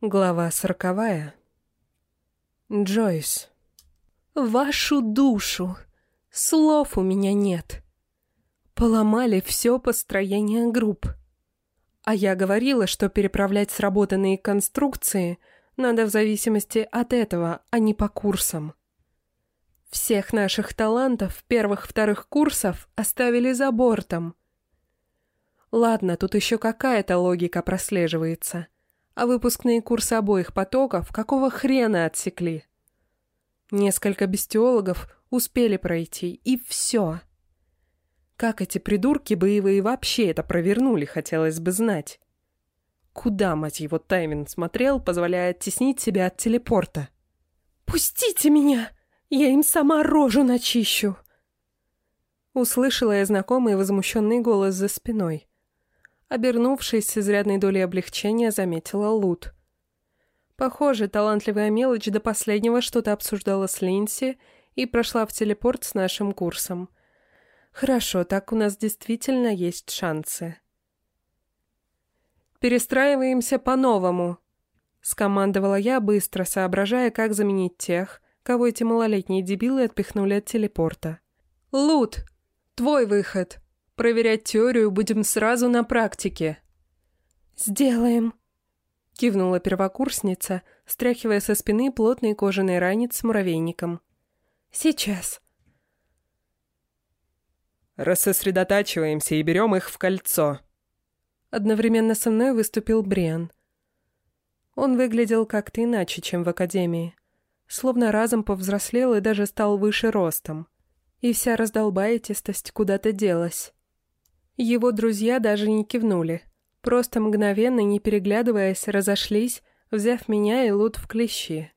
Глава сороковая. Джойс. Вашу душу. Слов у меня нет. Поломали все построение групп. А я говорила, что переправлять сработанные конструкции надо в зависимости от этого, а не по курсам. Всех наших талантов первых-вторых курсов оставили за бортом. Ладно, тут еще какая-то логика прослеживается. А выпускные курсы обоих потоков какого хрена отсекли? Несколько бестиологов успели пройти, и все. Как эти придурки боевые вообще это провернули, хотелось бы знать. Куда, мать его, Тайвин смотрел, позволяя оттеснить себя от телепорта? «Пустите меня! Я им сама рожу начищу!» Услышала я знакомый возмущенный голос за спиной. Обернувшись с изрядной долей облегчения, заметила Лут. Похоже, талантливая мелочь до последнего что-то обсуждала с Линси и прошла в телепорт с нашим курсом. Хорошо, так у нас действительно есть шансы. «Перестраиваемся по-новому», — скомандовала я, быстро соображая, как заменить тех, кого эти малолетние дебилы отпихнули от телепорта. «Лут, твой выход!» Проверять теорию будем сразу на практике». «Сделаем», — кивнула первокурсница, стряхивая со спины плотный кожаный ранец с муравейником. «Сейчас». «Рассосредотачиваемся и берем их в кольцо». Одновременно со мной выступил Бриан. Он выглядел как-то иначе, чем в академии. Словно разом повзрослел и даже стал выше ростом. И вся раздолбаетистость куда-то делась. Его друзья даже не кивнули. Просто мгновенно, не переглядываясь, разошлись, взяв меня и Лут в клещи.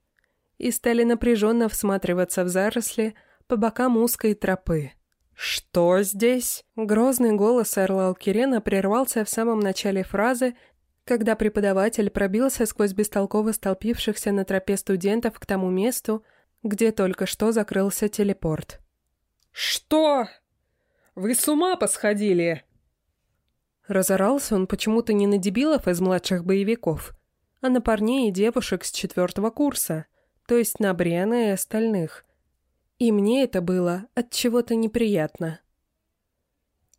И стали напряженно всматриваться в заросли по бокам узкой тропы. «Что здесь?» Грозный голос Эрла Алкирена прервался в самом начале фразы, когда преподаватель пробился сквозь бестолково столпившихся на тропе студентов к тому месту, где только что закрылся телепорт. «Что? Вы с ума посходили?» Разорался он почему-то не на дебилов из младших боевиков, а на парней и девушек с четвертого курса, то есть на Бриана и остальных. И мне это было от чего-то неприятно.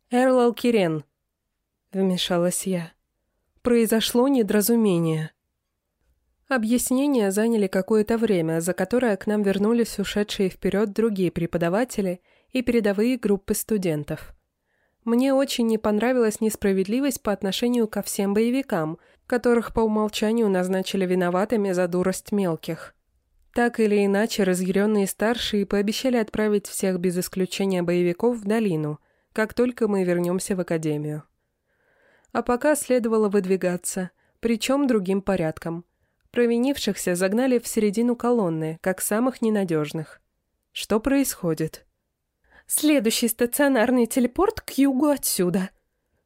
«Эрл Алкирен», — вмешалась я. «Произошло недоразумение». Объяснения заняли какое-то время, за которое к нам вернулись ушедшие вперед другие преподаватели и передовые группы студентов. Мне очень не понравилась несправедливость по отношению ко всем боевикам, которых по умолчанию назначили виноватыми за дурость мелких. Так или иначе, разъяренные старшие пообещали отправить всех без исключения боевиков в долину, как только мы вернемся в академию. А пока следовало выдвигаться, причем другим порядком. Провинившихся загнали в середину колонны, как самых ненадежных. Что происходит? Следующий стационарный телепорт к югу отсюда.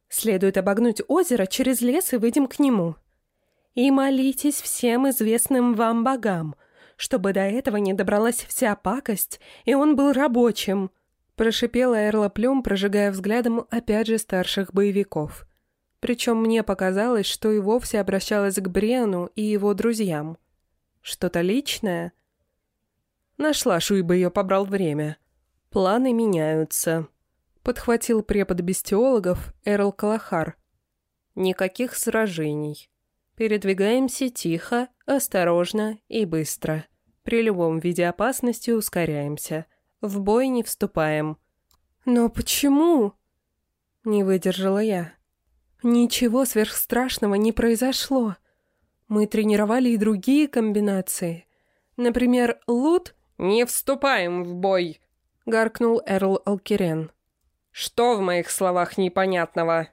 Следует обогнуть озеро через лес и выйдем к нему. И молитесь всем известным вам богам, чтобы до этого не добралась вся пакость, и он был рабочим», — прошипела Эрла Плюм, прожигая взглядом опять же старших боевиков. Причем мне показалось, что и вовсе обращалась к Брену и его друзьям. Что-то личное? Нашла, Шуйба ее побрал время. «Планы меняются», — подхватил препод бестиологов Эрл Калахар. «Никаких сражений. Передвигаемся тихо, осторожно и быстро. При любом виде опасности ускоряемся. В бой не вступаем». «Но почему?» — не выдержала я. «Ничего сверхстрашного не произошло. Мы тренировали и другие комбинации. Например, лут...» «Не вступаем в бой!» — гаркнул Эрл Алкирен. «Что в моих словах непонятного?»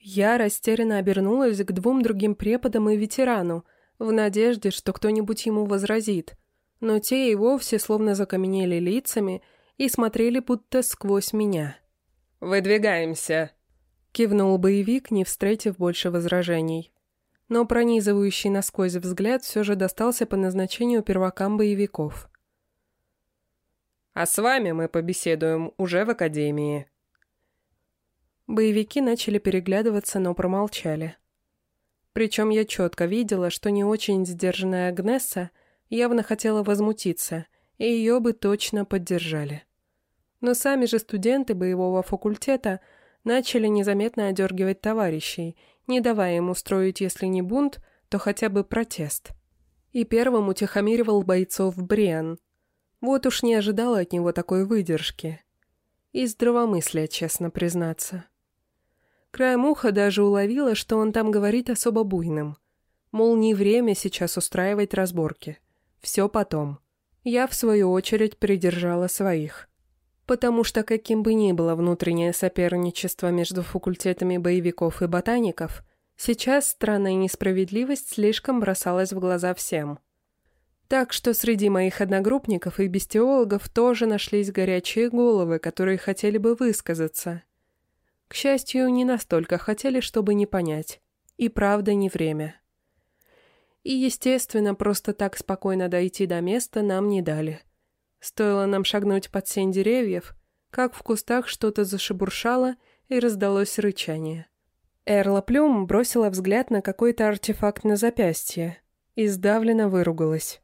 Я растерянно обернулась к двум другим преподам и ветерану, в надежде, что кто-нибудь ему возразит. Но те и вовсе словно закаменели лицами и смотрели будто сквозь меня. «Выдвигаемся», — кивнул боевик, не встретив больше возражений. Но пронизывающий насквозь взгляд все же достался по назначению первакам боевиков. А с вами мы побеседуем уже в академии». Боевики начали переглядываться, но промолчали. Причем я четко видела, что не очень сдержанная Агнесса явно хотела возмутиться, и ее бы точно поддержали. Но сами же студенты боевого факультета начали незаметно одергивать товарищей, не давая им устроить, если не бунт, то хотя бы протест. И первым утихомиривал бойцов Бриан. Вот уж не ожидала от него такой выдержки. И здравомыслия, честно признаться. Краем уха даже уловила, что он там говорит особо буйным. Мол, не время сейчас устраивать разборки. Все потом. Я, в свою очередь, придержала своих. Потому что каким бы ни было внутреннее соперничество между факультетами боевиков и ботаников, сейчас странная несправедливость слишком бросалась в глаза всем. Так что среди моих одногруппников и бестиологов тоже нашлись горячие головы, которые хотели бы высказаться – к счастью, не настолько хотели, чтобы не понять. И правда не время. И, естественно, просто так спокойно дойти до места нам не дали. Стоило нам шагнуть под сень деревьев, как в кустах что-то зашебуршало и раздалось рычание. Эрла Плюм бросила взгляд на какой-то артефакт на запястье и сдавленно выругалась.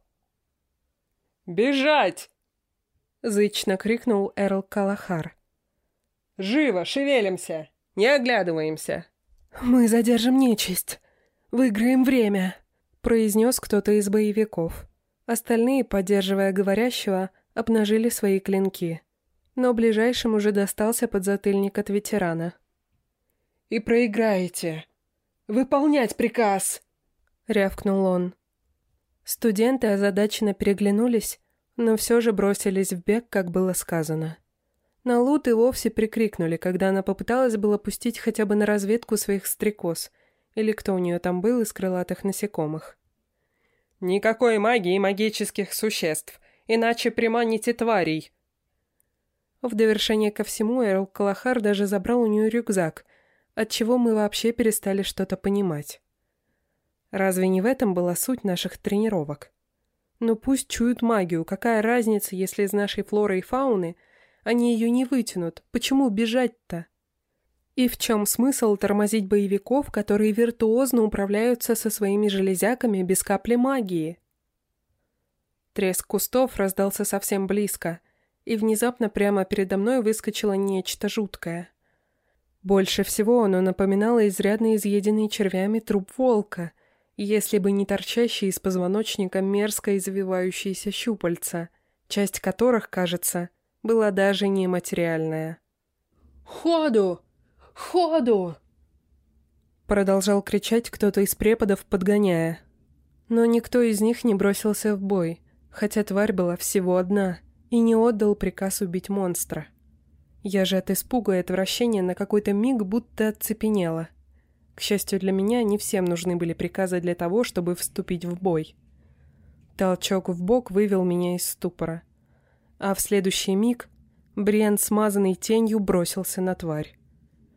«Бежать!» — зычно крикнул Эрл Калахар. Живо, шевелимся! Не оглядываемся!» «Мы задержим нечисть. Выиграем время», — произнес кто-то из боевиков. Остальные, поддерживая говорящего, обнажили свои клинки. Но ближайшим уже достался подзатыльник от ветерана. «И проиграете! Выполнять приказ!» — рявкнул он. Студенты озадаченно переглянулись, но все же бросились в бег, как было сказано. На Лут и вовсе прикрикнули, когда она попыталась было пустить хотя бы на разведку своих стрекоз, или кто у нее там был из крылатых насекомых. «Никакой магии и магических существ, иначе приманите тварей!» В довершение ко всему Эрл Калахар даже забрал у нее рюкзак, отчего мы вообще перестали что-то понимать. Разве не в этом была суть наших тренировок? Ну пусть чуют магию, какая разница, если из нашей флоры и фауны – они ее не вытянут. Почему бежать-то? И в чем смысл тормозить боевиков, которые виртуозно управляются со своими железяками без капли магии? Треск кустов раздался совсем близко, и внезапно прямо передо мной выскочило нечто жуткое. Больше всего оно напоминало изрядно изъеденный червями труп волка, если бы не торчащие из позвоночника мерзко извивающиеся щупальца, часть которых, кажется, была даже нематериальная. «Ходу! Ходу!» Продолжал кричать кто-то из преподов, подгоняя. Но никто из них не бросился в бой, хотя тварь была всего одна, и не отдал приказ убить монстра. Я же от испуга и отвращения на какой-то миг будто оцепенела. К счастью для меня, не всем нужны были приказы для того, чтобы вступить в бой. Толчок в бок вывел меня из ступора а в следующий миг Бриан, смазанный тенью, бросился на тварь.